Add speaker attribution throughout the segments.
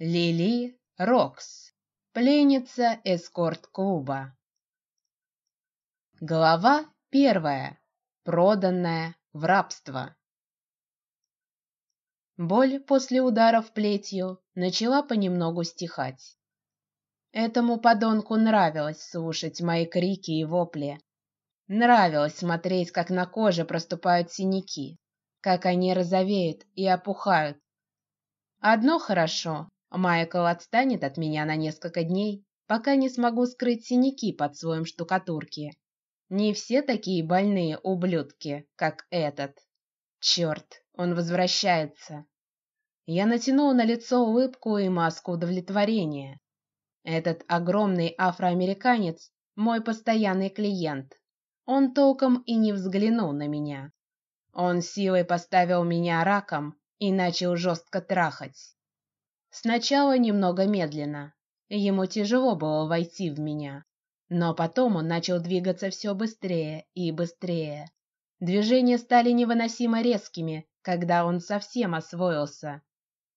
Speaker 1: Лили Рокс, пленница эскорт-клуба. Глава первая. Проданная в рабство. Боль после ударов плетью начала понемногу стихать. Этому подонку нравилось слушать мои крики и вопли. Нравилось смотреть, как на коже проступают синяки, как они розовеют и опухают. Одно хорошо, Майкл отстанет от меня на несколько дней, пока не смогу скрыть синяки под слоем штукатурки. Не все такие больные ублюдки, как этот. Черт, он возвращается. Я натянул на лицо улыбку и маску удовлетворения. Этот огромный афроамериканец мой постоянный клиент. Он толком и не взглянул на меня. Он силой поставил меня раком и начал жестко трахать. Сначала немного медленно. Ему тяжело было войти в меня, но потом он начал двигаться все быстрее и быстрее. Движения стали невыносимо резкими, когда он совсем освоился.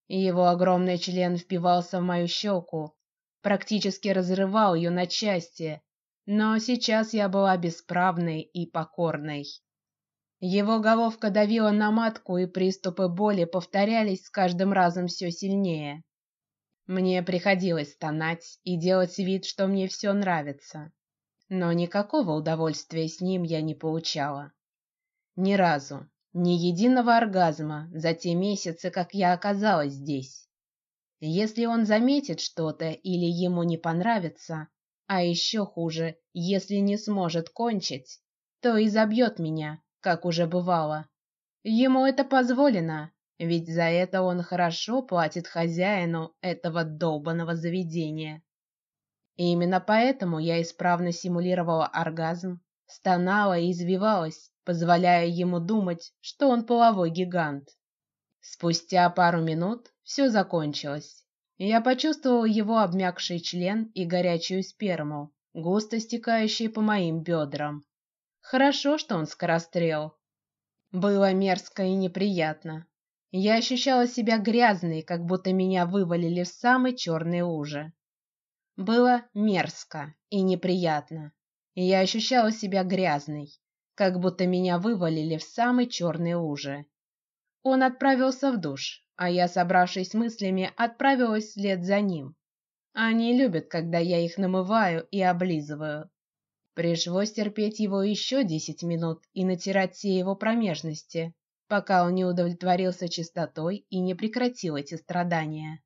Speaker 1: Его огромный член впивался в мою щеку, практически разрывал ее на части, но сейчас я была бесправной и покорной. Его головка давила на матку, и приступы боли повторялись с каждым разом все сильнее. Мне приходилось стонать и делать вид, что мне все нравится, но никакого удовольствия с ним я не получала. Ни разу, ни единого оргазма за те месяцы, как я оказалась здесь. Если он заметит что-то или ему не понравится, а еще хуже, если не сможет кончить, то и забьет меня, как уже бывало. Ему это позволено, ведь за это он хорошо платит хозяину этого долбанного заведения. И именно поэтому я исправно симулировала оргазм, стонала и извивалась, позволяя ему думать, что он половой гигант. Спустя пару минут все закончилось. Я почувствовала его обмякший член и горячую сперму, густо стекающие по моим бедрам. Хорошо, что он скорострел. Было мерзко и неприятно. Я ощущала себя грязной, как будто меня вывалили в самый черный луже. Было мерзко и неприятно. Я ощущала себя грязной, как будто меня вывалили в самый черный луже. Он отправился в душ, а я, собравшись мыслями, отправилась вслед за ним. Они любят, когда я их намываю и облизываю. Пришлось терпеть его еще десять минут и натирать все его промежности, пока он не удовлетворился чистотой и не прекратил эти страдания.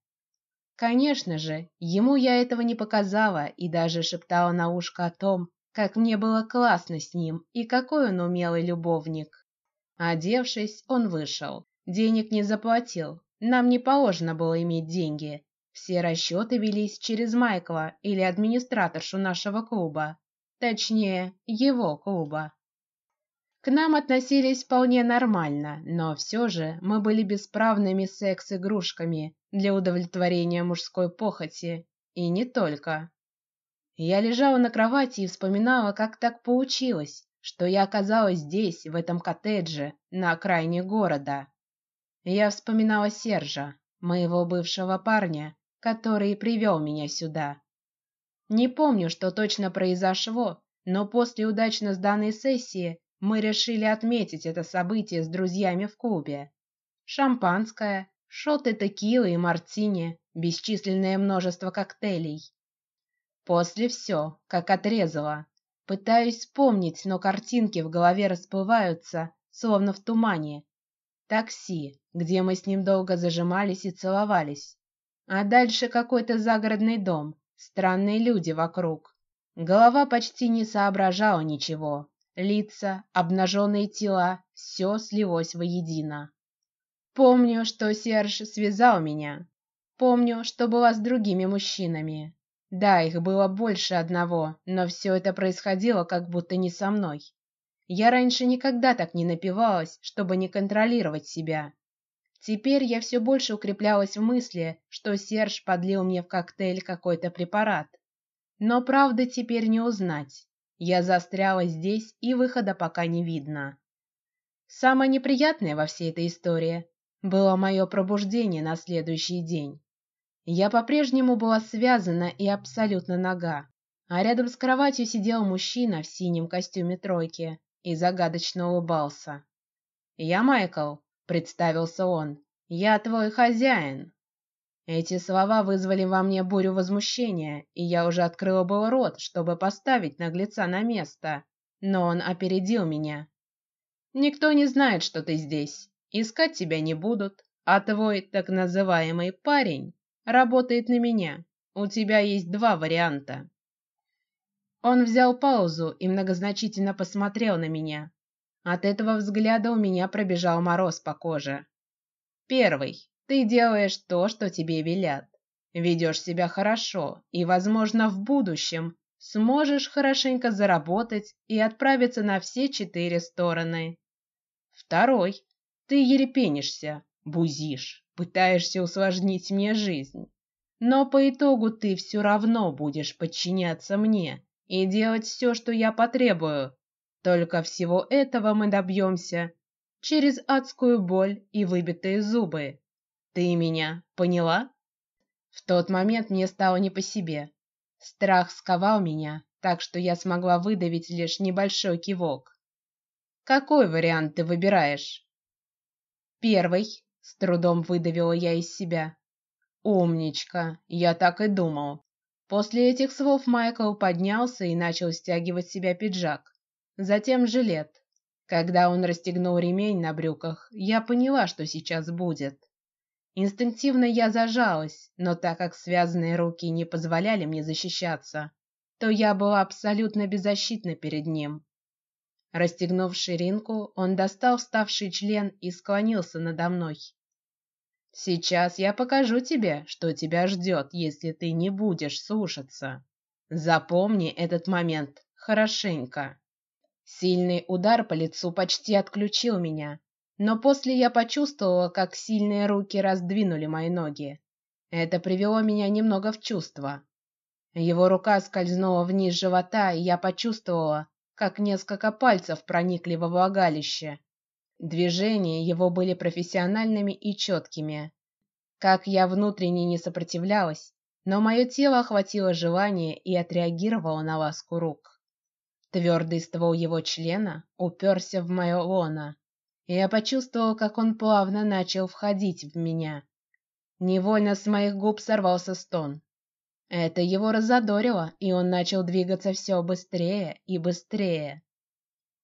Speaker 1: Конечно же, ему я этого не показала и даже шептала на ушко о том, как мне было классно с ним и какой он умелый любовник. Одевшись, он вышел. Денег не заплатил. Нам не положено было иметь деньги. Все расчеты велись через Майкла или администраторшу нашего клуба точнее, его клуба. К нам относились вполне нормально, но все же мы были бесправными секс-игрушками для удовлетворения мужской похоти, и не только. Я лежала на кровати и вспоминала, как так получилось, что я оказалась здесь, в этом коттедже на окраине города. Я вспоминала Сержа, моего бывшего парня, который привел меня сюда. Не помню, что точно произошло, но после удачно сданной сессии мы решили отметить это событие с друзьями в клубе. Шампанское, шоты текилы и мартини, бесчисленное множество коктейлей. После все, как отрезало. Пытаюсь вспомнить, но картинки в голове расплываются, словно в тумане. Такси, где мы с ним долго зажимались и целовались, а дальше какой-то загородный дом, Странные люди вокруг. Голова почти не соображала ничего. Лица, обнаженные тела, все слилось воедино. Помню, что Серж связал меня. Помню, что была с другими мужчинами. Да, их было больше одного, но все это происходило как будто не со мной. Я раньше никогда так не напивалась, чтобы не контролировать себя. Теперь я все больше укреплялась в мысли, что Серж подлил мне в коктейль какой-то препарат. Но правды теперь не узнать. Я застряла здесь, и выхода пока не видно. Самое неприятное во всей этой истории было мое пробуждение на следующий день. Я по-прежнему была связана и абсолютно нага, а рядом с кроватью сидел мужчина в синем костюме тройки и загадочно улыбался. Я Майкл, представился он. Я твой хозяин. Эти слова вызвали во мне бурю возмущения, и я уже открыла был рот, чтобы поставить наглеца на место, но он опередил меня. Никто не знает, что ты здесь. Искать тебя не будут, а твой так называемый парень работает на меня. У тебя есть два варианта. Он взял паузу и многозначительно посмотрел на меня. От этого взгляда у меня пробежал мороз по коже. Первый. Ты делаешь то, что тебе велят. Ведешь себя хорошо и, возможно, в будущем сможешь хорошенько заработать и отправиться на все четыре стороны. Второй. Ты ерепенишься, бузишь, пытаешься усложнить мне жизнь, но по итогу ты все равно будешь подчиняться мне и делать все, что я потребую. Только всего этого мы добьемся через адскую боль и выбитые зубы. Ты меня поняла? В тот момент мне стало не по себе. Страх сковал меня, так что я смогла выдавить лишь небольшой кивок. Какой вариант ты выбираешь? Первый. С трудом выдавила я из себя. Умничка, я так и думал. После этих слов Майкл поднялся и начал стягивать себя пиджак, затем жилет. Когда он расстегнул ремень на брюках, я поняла, что сейчас будет. Инстинктивно я зажалась, но так как связанные руки не позволяли мне защищаться, то я была абсолютно беззащитна перед ним. Расстегнув ширинку, он достал вставший член и склонился надо мной. Сейчас я покажу тебе, что тебя ждет, если ты не будешь слушаться. Запомни этот момент хорошенько. Сильный удар по лицу почти отключил меня, но после я почувствовала, как сильные руки раздвинули мои ноги. Это привело меня немного в чувство. Его рука скользнула вниз живота, и я почувствовала, как несколько пальцев проникли во влагалище. Движения его были профессиональными и четкими. Как я внутренне не сопротивлялась, но мое тело охватило желание и отреагировало на ласку рук. Твердый ствол его члена уперся в мое лоно, я почувствовал, как он плавно начал входить в меня. Невольно с моих губ сорвался стон. Это его разодорило, и он начал двигаться все быстрее и быстрее.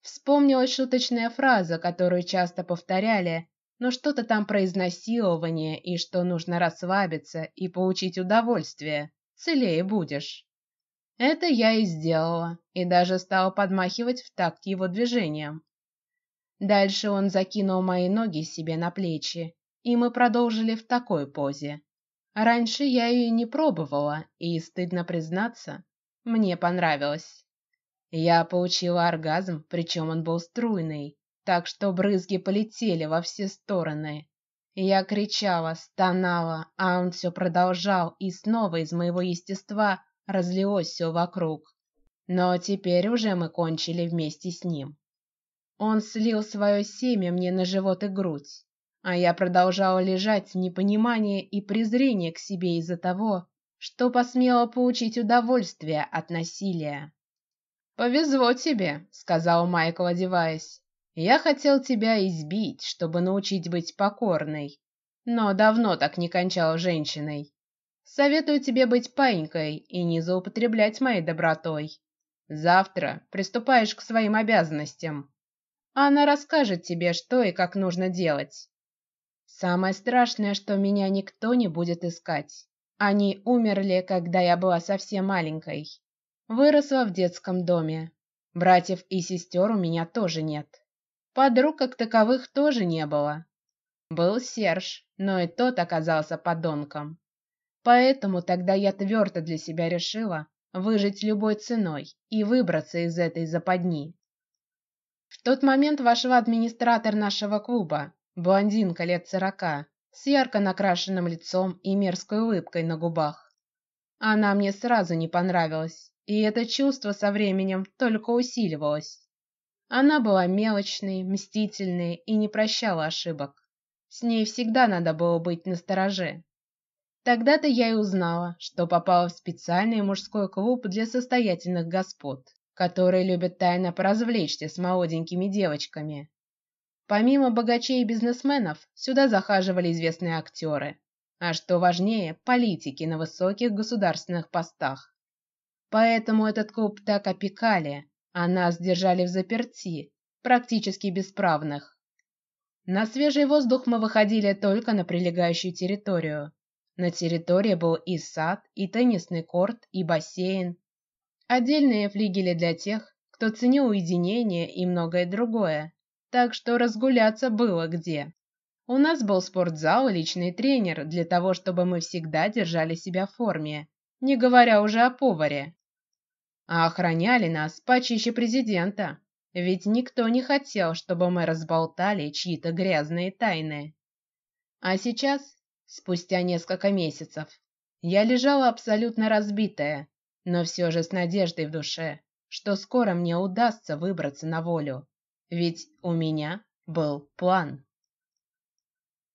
Speaker 1: Вспомнилась шуточная фраза, которую часто повторяли, но что-то там про изнасилование и что нужно расслабиться и получить удовольствие, целее будешь. Это я и сделала, и даже стала подмахивать в такт его движениям. Дальше он закинул мои ноги себе на плечи, и мы продолжили в такой позе. Раньше я ее не пробовала, и стыдно признаться, мне понравилось. Я получила оргазм, причем он был струйный, так что брызги полетели во все стороны. Я кричала, стонала, а он все продолжал, и снова из моего естества разлилось все вокруг. Но теперь уже мы кончили вместе с ним. Он слил свое семя мне на живот и грудь, а я продолжала лежать в непонимании и презрении к себе из-за того, что посмела получить удовольствие от насилия. Повезло тебе, сказал Майкл, одеваясь. Я хотел тебя избить, чтобы научить быть покорной, но давно так не кончал женщиной. Советую тебе быть паинькой и не злоупотреблять моей добротой. Завтра приступаешь к своим обязанностям. Она расскажет тебе, что и как нужно делать. Самое страшное, что меня никто не будет искать. Они умерли, когда я была совсем маленькой. Выросла в детском доме. Братьев и сестер у меня тоже нет. Подруг как таковых тоже не было. Был Серж, но и тот оказался подонком. Поэтому тогда я твердо для себя решила выжить любой ценой и выбраться из этой западни. В тот момент вошла администратор нашего клуба, блондинка лет сорока, с ярко накрашенным лицом и мерзкой улыбкой на губах. Она мне сразу не понравилась, и это чувство со временем только усиливалось. Она была мелочной, мстительной и не прощала ошибок. С ней всегда надо было быть настороже. Тогда-то я и узнала, что попала в специальный мужской клуб для состоятельных господ, которые любят тайно поразвлечься с молоденькими девочками. Помимо богачей и бизнесменов, сюда захаживали известные актеры, а что важнее, политики на высоких государственных постах. Поэтому этот клуб так опекали, а нас держали в заперти, практически бесправных. На свежий воздух мы выходили только на прилегающую территорию. На территории был и сад, и теннисный корт, и бассейн. Отдельные флигели для тех, кто ценил уединение и многое другое так что разгуляться было где. У нас был спортзал и личный тренер для того, чтобы мы всегда держали себя в форме, не говоря уже о поваре. А охраняли нас почище президента, ведь никто не хотел, чтобы мы разболтали чьи-то грязные тайны. А сейчас, спустя несколько месяцев, я лежала абсолютно разбитая, но все же с надеждой в душе, что скоро мне удастся выбраться на волю. Ведь у меня был план.